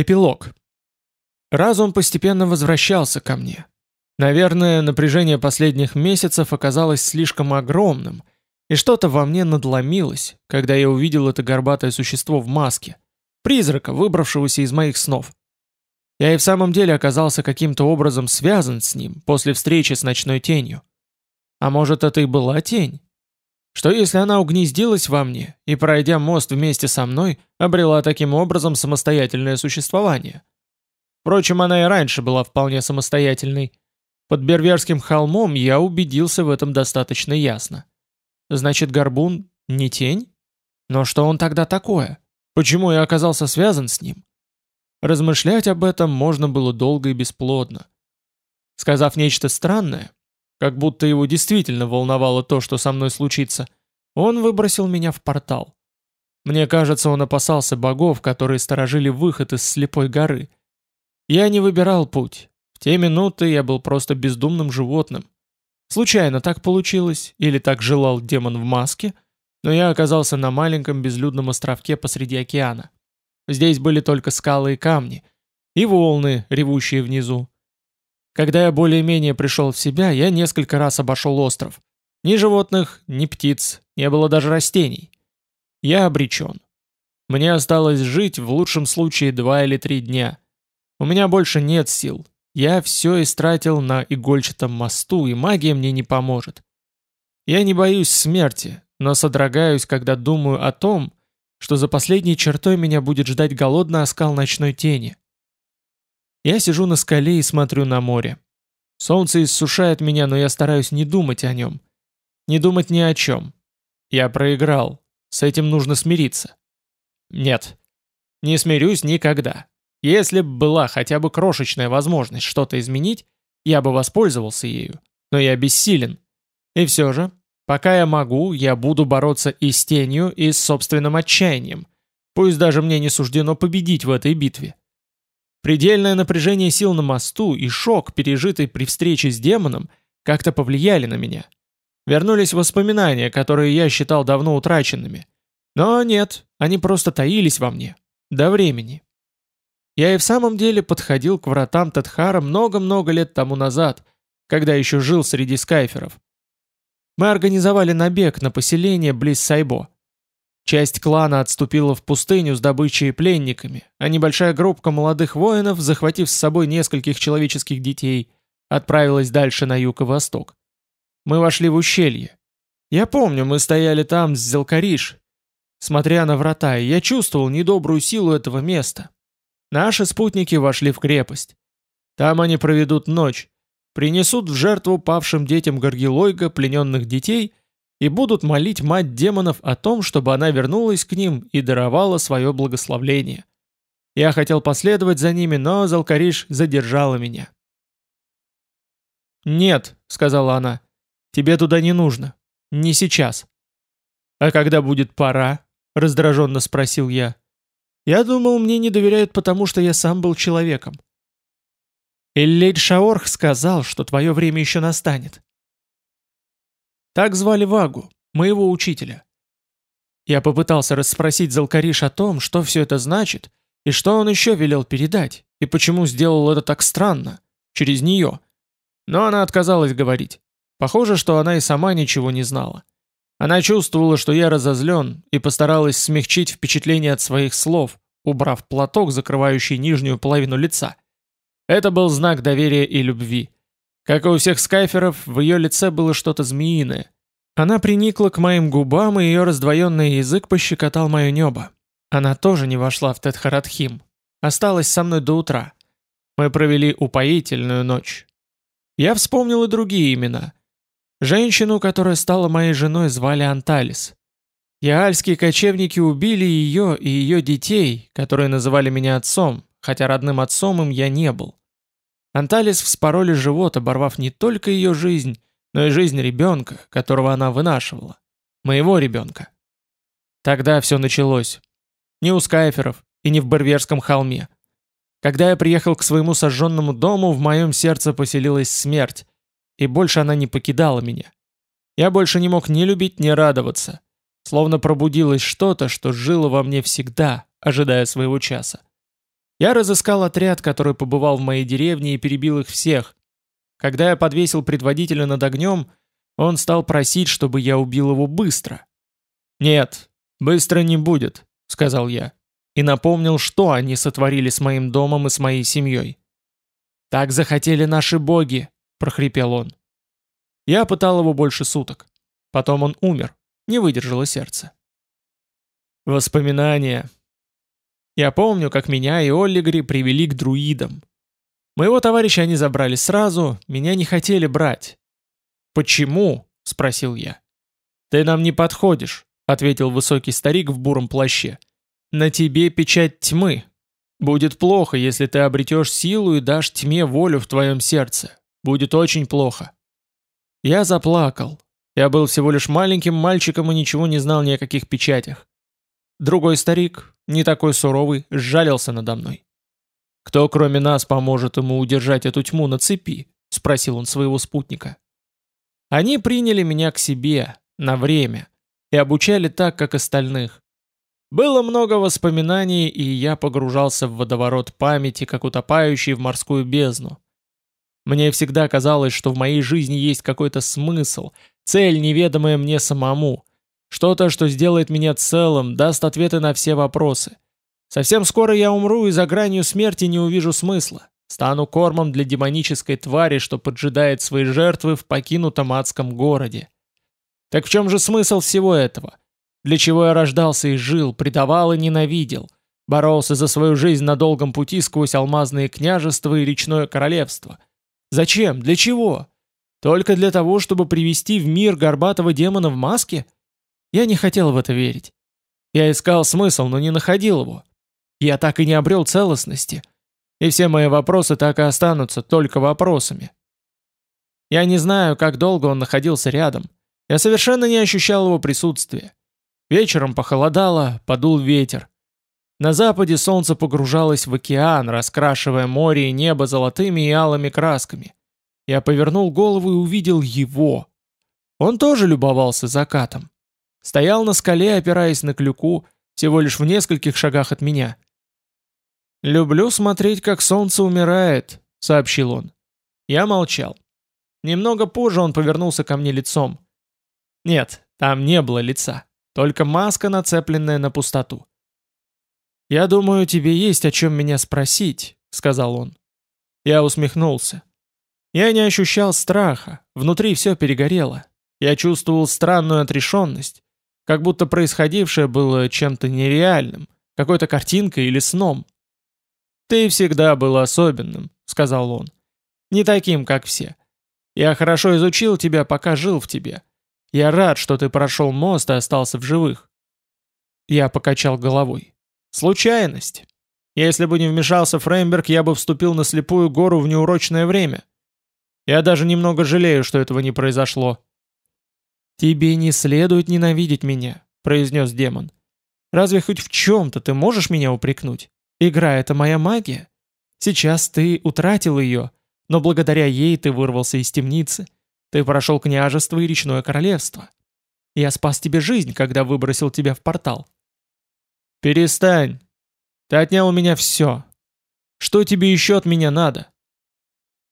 Эпилог. Разум постепенно возвращался ко мне. Наверное, напряжение последних месяцев оказалось слишком огромным, и что-то во мне надломилось, когда я увидел это горбатое существо в маске, призрака, выбравшегося из моих снов. Я и в самом деле оказался каким-то образом связан с ним после встречи с ночной тенью. А может, это и была тень? Что если она угнездилась во мне и, пройдя мост вместе со мной, обрела таким образом самостоятельное существование? Впрочем, она и раньше была вполне самостоятельной. Под Берверским холмом я убедился в этом достаточно ясно. Значит, Горбун не тень? Но что он тогда такое? Почему я оказался связан с ним? Размышлять об этом можно было долго и бесплодно. Сказав нечто странное, как будто его действительно волновало то, что со мной случится, он выбросил меня в портал. Мне кажется, он опасался богов, которые сторожили выход из слепой горы. Я не выбирал путь. В те минуты я был просто бездумным животным. Случайно так получилось, или так желал демон в маске, но я оказался на маленьком безлюдном островке посреди океана. Здесь были только скалы и камни, и волны, ревущие внизу. Когда я более-менее пришел в себя, я несколько раз обошел остров. Ни животных, ни птиц, не было даже растений. Я обречен. Мне осталось жить в лучшем случае два или три дня. У меня больше нет сил. Я все истратил на игольчатом мосту, и магия мне не поможет. Я не боюсь смерти, но содрогаюсь, когда думаю о том, что за последней чертой меня будет ждать голодный оскал ночной тени. Я сижу на скале и смотрю на море. Солнце иссушает меня, но я стараюсь не думать о нем. Не думать ни о чем. Я проиграл. С этим нужно смириться. Нет. Не смирюсь никогда. Если бы была хотя бы крошечная возможность что-то изменить, я бы воспользовался ею. Но я бессилен. И все же, Пока я могу, я буду бороться и с тенью, и с собственным отчаянием. Пусть даже мне не суждено победить в этой битве. Предельное напряжение сил на мосту и шок, пережитый при встрече с демоном, как-то повлияли на меня. Вернулись воспоминания, которые я считал давно утраченными. Но нет, они просто таились во мне. До времени. Я и в самом деле подходил к вратам Тетхара много-много лет тому назад, когда еще жил среди скайферов. Мы организовали набег на поселение близ Сайбо. Часть клана отступила в пустыню с добычей и пленниками, а небольшая группка молодых воинов, захватив с собой нескольких человеческих детей, отправилась дальше на юг и восток. Мы вошли в ущелье. Я помню, мы стояли там с Зелкариш, смотря на врата, я чувствовал недобрую силу этого места. Наши спутники вошли в крепость. Там они проведут ночь, принесут в жертву павшим детям Гаргилойга плененных детей и будут молить мать демонов о том, чтобы она вернулась к ним и даровала свое благословление. Я хотел последовать за ними, но Залкариш задержала меня. «Нет», — сказала она, — «тебе туда не нужно. Не сейчас». «А когда будет пора?» — раздраженно спросил я. «Я думал, мне не доверяют потому, что я сам был человеком. Эллейд Шаорх сказал, что твое время еще настанет. Так звали Вагу, моего учителя. Я попытался расспросить Залкариш о том, что все это значит, и что он еще велел передать, и почему сделал это так странно, через нее. Но она отказалась говорить. Похоже, что она и сама ничего не знала. Она чувствовала, что я разозлен, и постаралась смягчить впечатление от своих слов, убрав платок, закрывающий нижнюю половину лица. Это был знак доверия и любви. Как и у всех скайферов, в ее лице было что-то змеиное. Она приникла к моим губам, и ее раздвоенный язык пощекотал мое небо. Она тоже не вошла в Тетхаратхим. Осталась со мной до утра. Мы провели упоительную ночь. Я вспомнил и другие имена. Женщину, которая стала моей женой, звали Анталис. Яальские кочевники убили ее и ее детей, которые называли меня отцом, хотя родным отцом им я не был. Анталис вспороли живот, оборвав не только ее жизнь, но и жизнь ребенка, которого она вынашивала. Моего ребенка. Тогда все началось. Не у Скайферов и не в Барверском холме. Когда я приехал к своему сожженному дому, в моем сердце поселилась смерть, и больше она не покидала меня. Я больше не мог ни любить, ни радоваться. Словно пробудилось что-то, что жило во мне всегда, ожидая своего часа. Я разыскал отряд, который побывал в моей деревне и перебил их всех. Когда я подвесил предводителя над огнем, он стал просить, чтобы я убил его быстро. «Нет, быстро не будет», — сказал я, и напомнил, что они сотворили с моим домом и с моей семьей. «Так захотели наши боги», — прохрипел он. Я пытал его больше суток. Потом он умер, не выдержало сердце. Воспоминания. Я помню, как меня и Оллигри привели к друидам. Моего товарища они забрали сразу, меня не хотели брать. «Почему?» — спросил я. «Ты нам не подходишь», — ответил высокий старик в буром плаще. «На тебе печать тьмы. Будет плохо, если ты обретешь силу и дашь тьме волю в твоем сердце. Будет очень плохо». Я заплакал. Я был всего лишь маленьким мальчиком и ничего не знал ни о каких печатях. Другой старик, не такой суровый, сжалился надо мной. «Кто кроме нас поможет ему удержать эту тьму на цепи?» — спросил он своего спутника. Они приняли меня к себе, на время, и обучали так, как остальных. Было много воспоминаний, и я погружался в водоворот памяти, как утопающий в морскую бездну. Мне всегда казалось, что в моей жизни есть какой-то смысл, цель, неведомая мне самому — что-то, что сделает меня целым, даст ответы на все вопросы. Совсем скоро я умру и за гранью смерти не увижу смысла. Стану кормом для демонической твари, что поджидает свои жертвы в покинутом адском городе. Так в чем же смысл всего этого? Для чего я рождался и жил, предавал и ненавидел? Боролся за свою жизнь на долгом пути сквозь алмазные княжества и речное королевство. Зачем? Для чего? Только для того, чтобы привести в мир горбатого демона в маске? — я не хотел в это верить. Я искал смысл, но не находил его. Я так и не обрел целостности. И все мои вопросы так и останутся только вопросами. Я не знаю, как долго он находился рядом. Я совершенно не ощущал его присутствия. Вечером похолодало, подул ветер. На западе солнце погружалось в океан, раскрашивая море и небо золотыми и алыми красками. Я повернул голову и увидел его. Он тоже любовался закатом. Стоял на скале, опираясь на клюку, всего лишь в нескольких шагах от меня. «Люблю смотреть, как солнце умирает», — сообщил он. Я молчал. Немного позже он повернулся ко мне лицом. Нет, там не было лица, только маска, нацепленная на пустоту. «Я думаю, тебе есть о чем меня спросить», — сказал он. Я усмехнулся. Я не ощущал страха, внутри все перегорело. Я чувствовал странную отрешенность, как будто происходившее было чем-то нереальным, какой-то картинкой или сном. «Ты всегда был особенным», — сказал он. «Не таким, как все. Я хорошо изучил тебя, пока жил в тебе. Я рад, что ты прошел мост и остался в живых». Я покачал головой. «Случайность. Если бы не вмешался Фреймберг, я бы вступил на слепую гору в неурочное время. Я даже немного жалею, что этого не произошло». «Тебе не следует ненавидеть меня», — произнес демон. «Разве хоть в чем-то ты можешь меня упрекнуть? Игра — это моя магия. Сейчас ты утратил ее, но благодаря ей ты вырвался из темницы. Ты прошел княжество и речное королевство. Я спас тебе жизнь, когда выбросил тебя в портал». «Перестань. Ты отнял у меня все. Что тебе еще от меня надо?»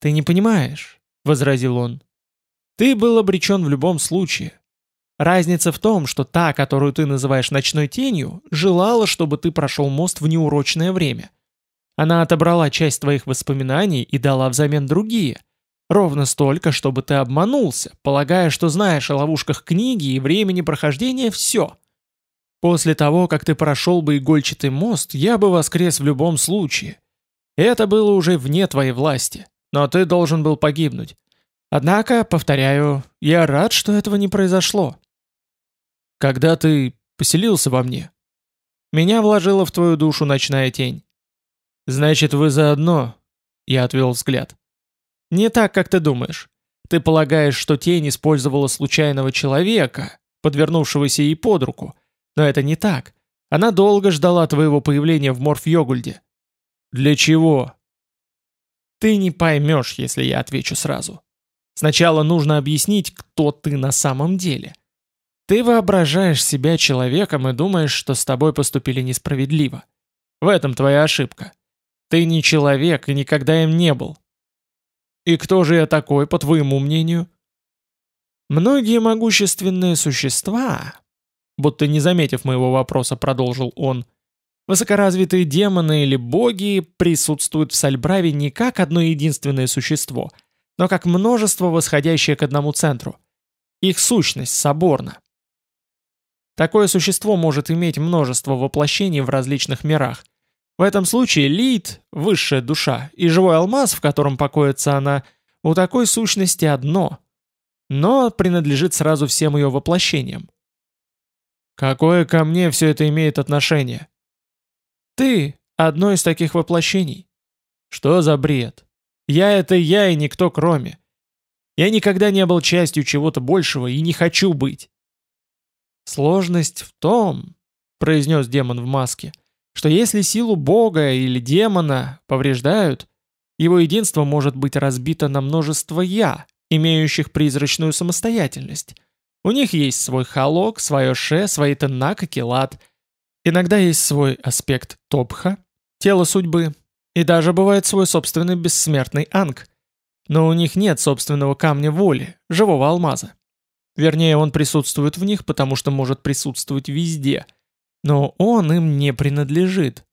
«Ты не понимаешь», — возразил он. «Ты был обречен в любом случае. Разница в том, что та, которую ты называешь ночной тенью, желала, чтобы ты прошел мост в неурочное время. Она отобрала часть твоих воспоминаний и дала взамен другие. Ровно столько, чтобы ты обманулся, полагая, что знаешь о ловушках книги и времени прохождения все. После того, как ты прошел бы игольчатый мост, я бы воскрес в любом случае. Это было уже вне твоей власти, но ты должен был погибнуть. Однако, повторяю, я рад, что этого не произошло. Когда ты поселился во мне? Меня вложила в твою душу ночная тень. Значит, вы заодно. Я отвел взгляд. Не так, как ты думаешь. Ты полагаешь, что тень использовала случайного человека, подвернувшегося ей под руку. Но это не так. Она долго ждала твоего появления в Морф-Йогульде. Для чего? Ты не поймешь, если я отвечу сразу. Сначала нужно объяснить, кто ты на самом деле. Ты воображаешь себя человеком и думаешь, что с тобой поступили несправедливо. В этом твоя ошибка. Ты не человек и никогда им не был. И кто же я такой, по твоему мнению? Многие могущественные существа, будто не заметив моего вопроса, продолжил он, высокоразвитые демоны или боги присутствуют в Сальбраве не как одно единственное существо, но как множество восходящее к одному центру. Их сущность соборна. Такое существо может иметь множество воплощений в различных мирах. В этом случае лид, высшая душа, и живой алмаз, в котором покоится она, у такой сущности одно, но принадлежит сразу всем ее воплощениям. Какое ко мне все это имеет отношение? Ты — одно из таких воплощений. Что за бред? Я — это я и никто кроме. Я никогда не был частью чего-то большего и не хочу быть. Сложность в том, — произнес демон в маске, — что если силу бога или демона повреждают, его единство может быть разбито на множество «я», имеющих призрачную самостоятельность. У них есть свой халок, свое ше, свои теннак и килат. Иногда есть свой аспект топха, тело судьбы, и даже бывает свой собственный бессмертный анг. Но у них нет собственного камня воли, живого алмаза. Вернее, он присутствует в них, потому что может присутствовать везде. Но он им не принадлежит.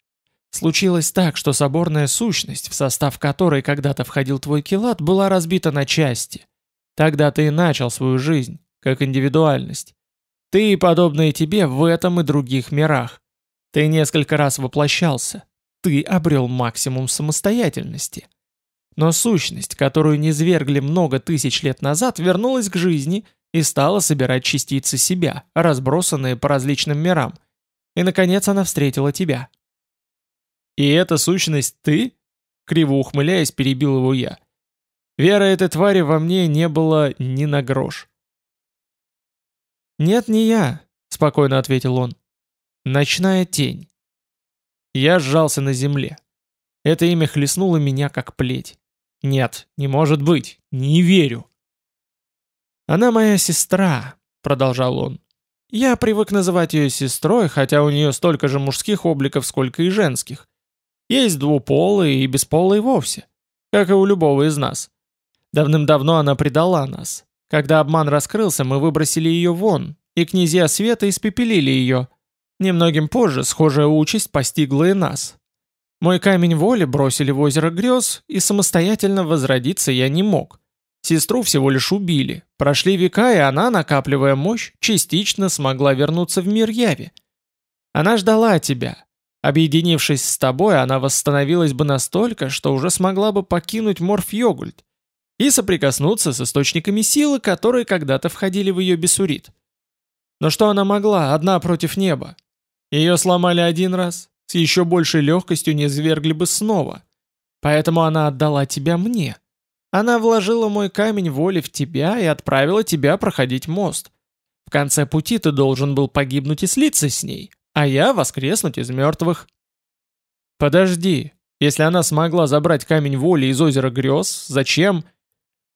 Случилось так, что соборная сущность, в состав которой когда-то входил твой килат, была разбита на части. Тогда ты и начал свою жизнь, как индивидуальность. Ты и подобные тебе в этом и других мирах. Ты несколько раз воплощался. Ты обрел максимум самостоятельности. Но сущность, которую низвергли много тысяч лет назад, вернулась к жизни и стала собирать частицы себя, разбросанные по различным мирам. И, наконец, она встретила тебя. «И эта сущность ты?» Криво ухмыляясь, перебил его я. Веры этой твари во мне не было ни на грош. «Нет, не я», — спокойно ответил он. «Ночная тень». Я сжался на земле. Это имя хлестнуло меня как плеть. «Нет, не может быть, не верю». «Она моя сестра», — продолжал он. «Я привык называть ее сестрой, хотя у нее столько же мужских обликов, сколько и женских. Есть двуполые и бесполые вовсе, как и у любого из нас. Давным-давно она предала нас. Когда обман раскрылся, мы выбросили ее вон, и князья света испепелили ее. Немногим позже схожая участь постигла и нас. Мой камень воли бросили в озеро грез, и самостоятельно возродиться я не мог. Сестру всего лишь убили. Прошли века, и она, накапливая мощь, частично смогла вернуться в мир яви. Она ждала тебя, Объединившись с тобой, она восстановилась бы настолько, что уже смогла бы покинуть Морф-Йогульт и соприкоснуться с источниками силы, которые когда-то входили в ее бесурит. Но что она могла, одна против неба? Ее сломали один раз, с еще большей легкостью не свергли бы снова. Поэтому она отдала тебя мне. Она вложила мой камень воли в тебя и отправила тебя проходить мост. В конце пути ты должен был погибнуть и слиться с ней, а я воскреснуть из мертвых. Подожди, если она смогла забрать камень воли из озера грез, зачем?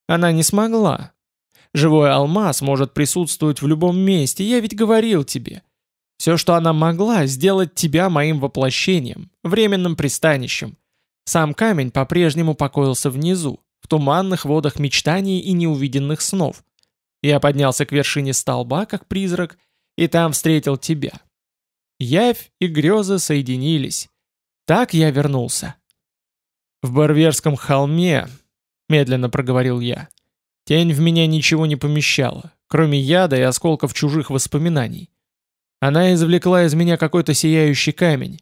Она не смогла. Живой алмаз может присутствовать в любом месте, я ведь говорил тебе. Все, что она могла, сделать тебя моим воплощением, временным пристанищем. Сам камень по-прежнему покоился внизу, туманных водах мечтаний и неувиденных снов. Я поднялся к вершине столба, как призрак, и там встретил тебя. Явь и грезы соединились. Так я вернулся. «В Барверском холме», — медленно проговорил я, — «тень в меня ничего не помещала, кроме яда и осколков чужих воспоминаний. Она извлекла из меня какой-то сияющий камень.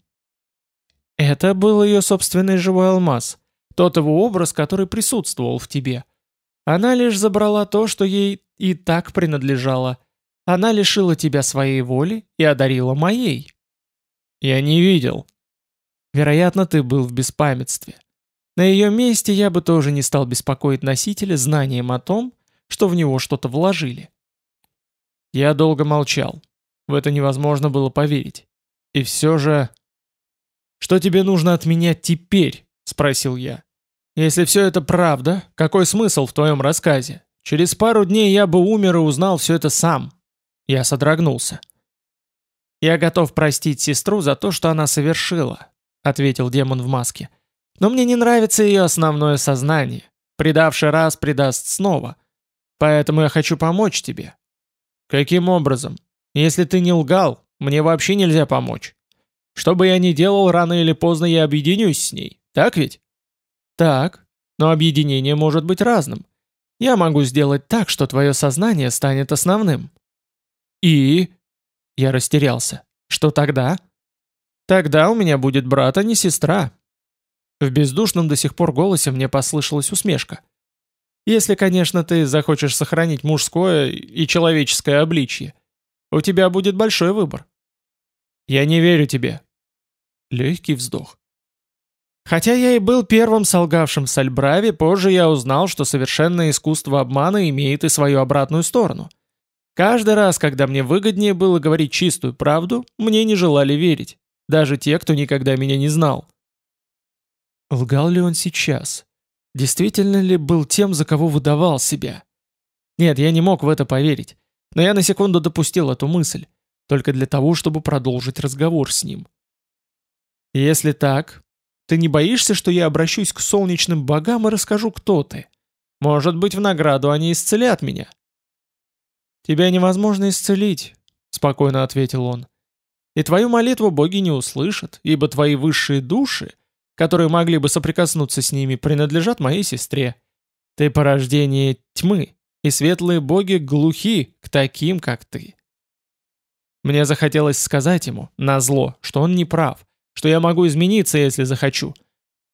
Это был ее собственный живой алмаз, тот его образ, который присутствовал в тебе. Она лишь забрала то, что ей и так принадлежало — она лишила тебя своей воли и одарила моей. Я не видел. Вероятно, ты был в беспамятстве. На ее месте я бы тоже не стал беспокоить носителя знанием о том, что в него что-то вложили. Я долго молчал. В это невозможно было поверить. И все же... «Что тебе нужно от меня теперь?» — спросил я. «Если все это правда, какой смысл в твоем рассказе? Через пару дней я бы умер и узнал все это сам. Я содрогнулся. «Я готов простить сестру за то, что она совершила», — ответил демон в маске. Но мне не нравится ее основное сознание. Предавший раз предаст снова. Поэтому я хочу помочь тебе. Каким образом? Если ты не лгал, мне вообще нельзя помочь. Что бы я ни делал, рано или поздно я объединюсь с ней. Так ведь? Так. Но объединение может быть разным. Я могу сделать так, что твое сознание станет основным. И... Я растерялся. Что тогда? Тогда у меня будет брат, а не сестра. В бездушном до сих пор голосе мне послышалась усмешка. Если, конечно, ты захочешь сохранить мужское и человеческое обличье. У тебя будет большой выбор. Я не верю тебе. Легкий вздох. Хотя я и был первым солгавшим в Сальбраве, позже я узнал, что совершенное искусство обмана имеет и свою обратную сторону. Каждый раз, когда мне выгоднее было говорить чистую правду, мне не желали верить. Даже те, кто никогда меня не знал. Лгал ли он сейчас? Действительно ли был тем, за кого выдавал себя? Нет, я не мог в это поверить. Но я на секунду допустил эту мысль. Только для того, чтобы продолжить разговор с ним. Если так, ты не боишься, что я обращусь к солнечным богам и расскажу, кто ты? Может быть, в награду они исцелят меня?» «Тебя невозможно исцелить», — спокойно ответил он. «И твою молитву боги не услышат, ибо твои высшие души, которые могли бы соприкоснуться с ними, принадлежат моей сестре. Ты порождение тьмы, и светлые боги глухи к таким, как ты». Мне захотелось сказать ему, назло, что он не прав, что я могу измениться, если захочу.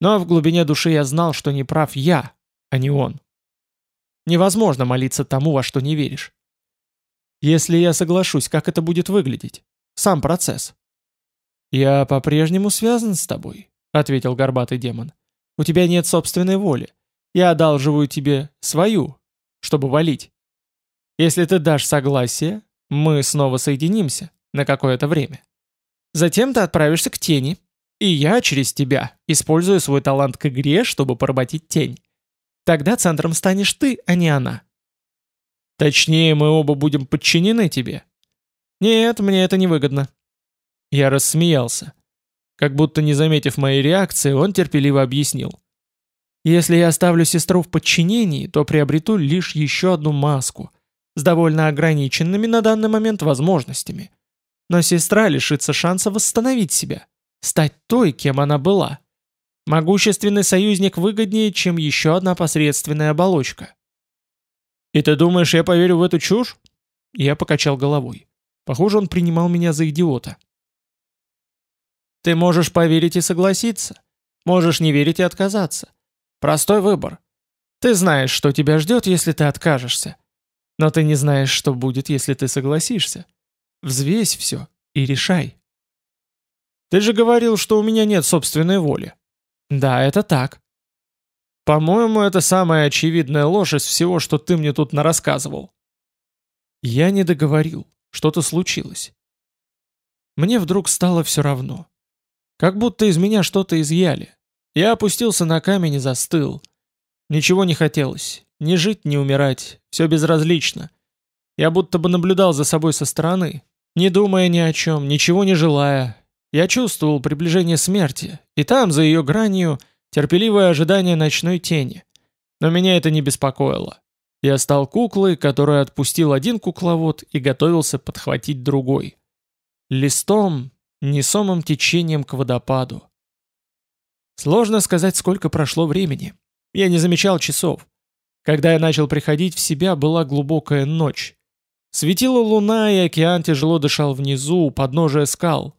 Но в глубине души я знал, что не прав я, а не он. Невозможно молиться тому, во что не веришь. Если я соглашусь, как это будет выглядеть? Сам процесс. «Я по-прежнему связан с тобой», — ответил горбатый демон. «У тебя нет собственной воли. Я одалживаю тебе свою, чтобы валить. Если ты дашь согласие, мы снова соединимся на какое-то время». Затем ты отправишься к тени, и я через тебя использую свой талант к игре, чтобы поработить тень. Тогда центром станешь ты, а не она. Точнее, мы оба будем подчинены тебе. Нет, мне это невыгодно. Я рассмеялся. Как будто не заметив моей реакции, он терпеливо объяснил. Если я оставлю сестру в подчинении, то приобрету лишь еще одну маску с довольно ограниченными на данный момент возможностями – но сестра лишится шанса восстановить себя, стать той, кем она была. Могущественный союзник выгоднее, чем еще одна посредственная оболочка. «И ты думаешь, я поверю в эту чушь?» Я покачал головой. Похоже, он принимал меня за идиота. «Ты можешь поверить и согласиться. Можешь не верить и отказаться. Простой выбор. Ты знаешь, что тебя ждет, если ты откажешься. Но ты не знаешь, что будет, если ты согласишься. Взвесь все и решай. Ты же говорил, что у меня нет собственной воли. Да, это так. По-моему, это самая очевидная ложь из всего, что ты мне тут нарассказывал. Я не договорил. Что-то случилось. Мне вдруг стало все равно. Как будто из меня что-то изъяли. Я опустился на камень и застыл. Ничего не хотелось. Ни жить, ни умирать. Все безразлично. Я будто бы наблюдал за собой со стороны, не думая ни о чем, ничего не желая, я чувствовал приближение смерти, и там, за ее гранью, терпеливое ожидание ночной тени. Но меня это не беспокоило. Я стал куклой, которую отпустил один кукловод и готовился подхватить другой. Листом, несомым течением к водопаду. Сложно сказать, сколько прошло времени. Я не замечал часов. Когда я начал приходить в себя, была глубокая ночь. Светила луна, и океан тяжело дышал внизу, у подножия скал.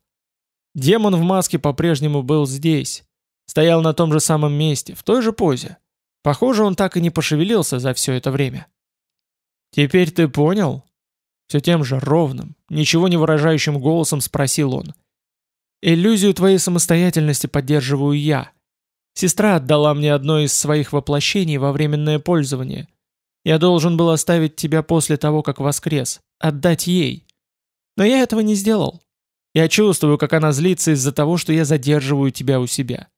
Демон в маске по-прежнему был здесь. Стоял на том же самом месте, в той же позе. Похоже, он так и не пошевелился за все это время. «Теперь ты понял?» Все тем же ровным, ничего не выражающим голосом спросил он. «Иллюзию твоей самостоятельности поддерживаю я. Сестра отдала мне одно из своих воплощений во временное пользование. Я должен был оставить тебя после того, как воскрес, отдать ей. Но я этого не сделал. Я чувствую, как она злится из-за того, что я задерживаю тебя у себя.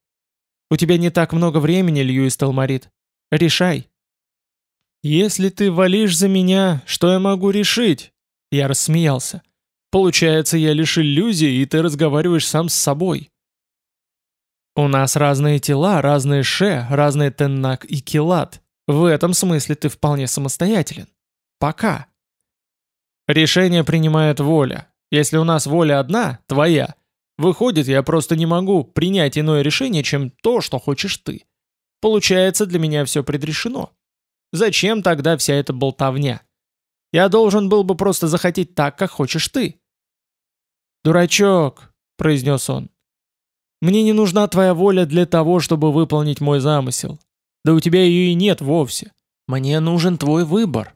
У тебя не так много времени, Льюис Талмарит. Решай. Если ты валишь за меня, что я могу решить? Я рассмеялся. Получается, я лишь иллюзии, и ты разговариваешь сам с собой. У нас разные тела, разные ше, разные теннак и килат. В этом смысле ты вполне самостоятелен. Пока. Решение принимает воля. Если у нас воля одна, твоя, выходит, я просто не могу принять иное решение, чем то, что хочешь ты. Получается, для меня все предрешено. Зачем тогда вся эта болтовня? Я должен был бы просто захотеть так, как хочешь ты. «Дурачок», — произнес он, — «мне не нужна твоя воля для того, чтобы выполнить мой замысел. Да у тебя ее и нет вовсе. Мне нужен твой выбор.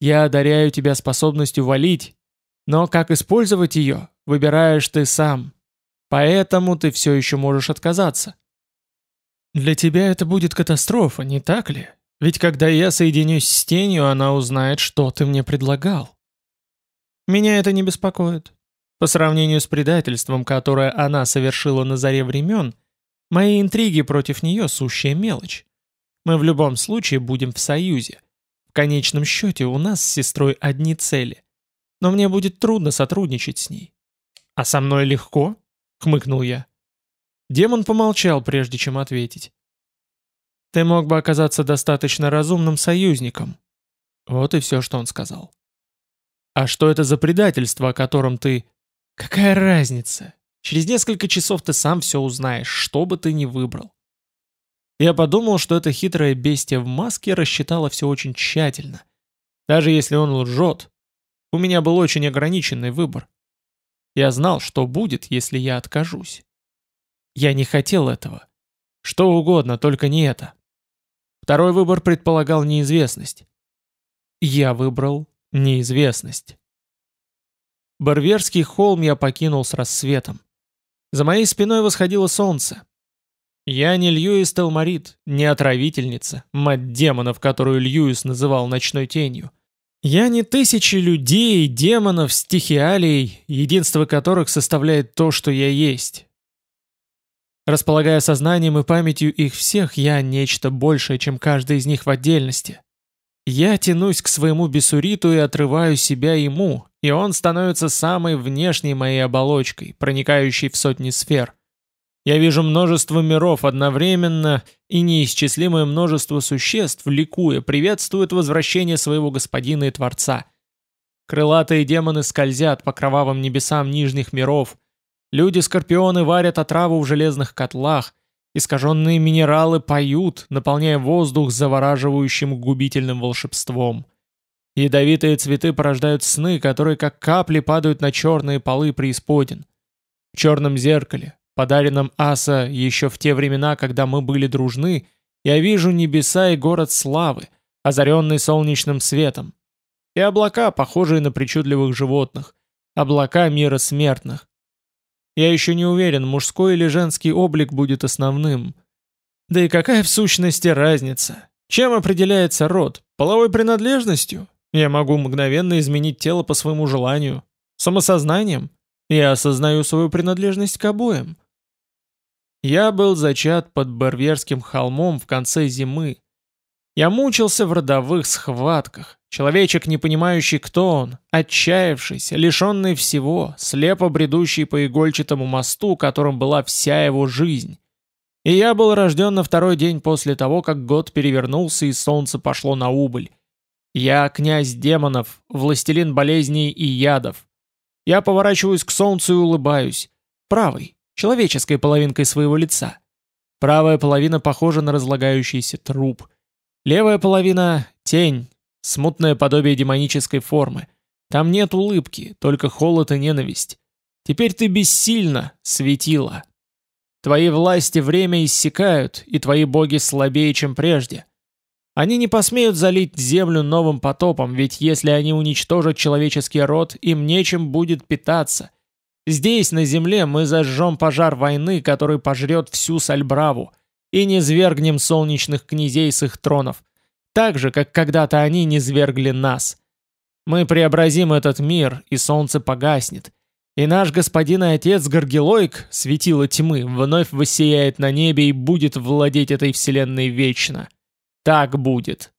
Я одаряю тебя способностью валить, но как использовать ее, выбираешь ты сам. Поэтому ты все еще можешь отказаться. Для тебя это будет катастрофа, не так ли? Ведь когда я соединюсь с тенью, она узнает, что ты мне предлагал. Меня это не беспокоит. По сравнению с предательством, которое она совершила на заре времен, мои интриги против нее — сущая мелочь. Мы в любом случае будем в союзе. В конечном счете у нас с сестрой одни цели. Но мне будет трудно сотрудничать с ней. «А со мной легко?» — хмыкнул я. Демон помолчал, прежде чем ответить. «Ты мог бы оказаться достаточно разумным союзником». Вот и все, что он сказал. «А что это за предательство, о котором ты...» «Какая разница? Через несколько часов ты сам все узнаешь, что бы ты ни выбрал». Я подумал, что эта хитрая бестия в маске рассчитала все очень тщательно. Даже если он лжет, у меня был очень ограниченный выбор. Я знал, что будет, если я откажусь. Я не хотел этого. Что угодно, только не это. Второй выбор предполагал неизвестность. Я выбрал неизвестность. Барверский холм я покинул с рассветом. За моей спиной восходило солнце. Я не Льюис Телмарит, не отравительница, мать демонов, которую Льюис называл ночной тенью. Я не тысячи людей, демонов, стихиалий, единство которых составляет то, что я есть. Располагая сознанием и памятью их всех, я нечто большее, чем каждый из них в отдельности. Я тянусь к своему бесуриту и отрываю себя ему, и он становится самой внешней моей оболочкой, проникающей в сотни сфер. Я вижу множество миров одновременно, и неисчислимое множество существ, ликуя, приветствует возвращение своего господина и Творца. Крылатые демоны скользят по кровавым небесам нижних миров, люди-скорпионы варят отраву в железных котлах, искаженные минералы поют, наполняя воздух завораживающим губительным волшебством. Ядовитые цветы порождают сны, которые как капли падают на черные полы преисподин. В черном зеркале, подаренном Аса еще в те времена, когда мы были дружны, я вижу небеса и город славы, озаренный солнечным светом. И облака, похожие на причудливых животных, облака мира смертных. Я еще не уверен, мужской или женский облик будет основным. Да и какая в сущности разница? Чем определяется род? Половой принадлежностью? Я могу мгновенно изменить тело по своему желанию. Самосознанием? Я осознаю свою принадлежность к обоим. Я был зачат под Барверским холмом в конце зимы. Я мучился в родовых схватках, человечек, не понимающий, кто он, отчаявшийся, лишенный всего, слепо бредущий по игольчатому мосту, которым была вся его жизнь. И я был рожден на второй день после того, как год перевернулся и солнце пошло на убыль. Я князь демонов, властелин болезней и ядов. Я поворачиваюсь к солнцу и улыбаюсь. Правый, человеческой половинкой своего лица. Правая половина похожа на разлагающийся труп. Левая половина — тень, смутное подобие демонической формы. Там нет улыбки, только холод и ненависть. Теперь ты бессильна, светила. Твои власти время иссякают, и твои боги слабее, чем прежде. Они не посмеют залить землю новым потопом, ведь если они уничтожат человеческий род, им нечем будет питаться, Здесь, на земле, мы зажжем пожар войны, который пожрет всю Сальбраву, и не свергнем солнечных князей с их тронов, так же, как когда-то они не свергли нас. Мы преобразим этот мир, и солнце погаснет, и наш господин и отец Гаргилойк, светило тьмы, вновь воссияет на небе и будет владеть этой вселенной вечно. Так будет.